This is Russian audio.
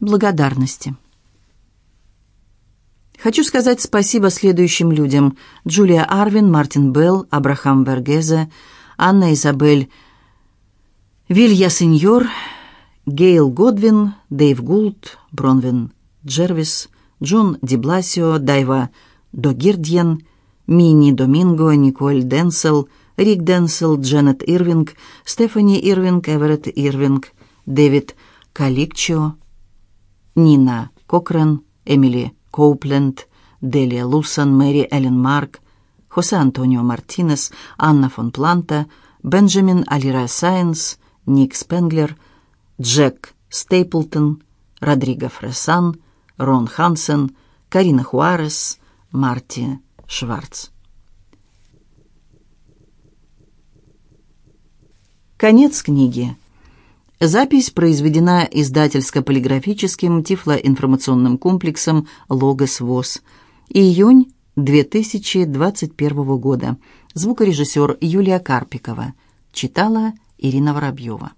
Благодарности. Хочу сказать спасибо следующим людям. Джулия Арвин, Мартин Белл, Абрахам Вергезе, Анна Изабель Вилья Сеньор, Гейл Годвин, Дэйв Гулт, Бронвин Джервис, Джон Дибласио, Дайва Догирдьен, Мини Доминго, Николь Денсел, Рик Денсел, Дженнет Ирвинг, Стефани Ирвинг, Эверетт Ирвинг, Дэвид Каликчо, Нина Кокрен, Эмили Коупленд, Делия Лусон, Мэри Эллен Марк, Хосе Антонио Мартинес, Анна фон Планта, Бенджамин Алира Сайенс, Ник Спенглер, Джек Стейплтон, Родриго Фресан, Рон Хансен, Карина Хуарес, Марти Шварц. Конец книги. Запись произведена издательско-полиграфическим тифлоинформационным комплексом «Логос ВОЗ». Июнь 2021 года. Звукорежиссер Юлия Карпикова. Читала Ирина Воробьева.